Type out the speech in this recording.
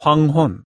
황혼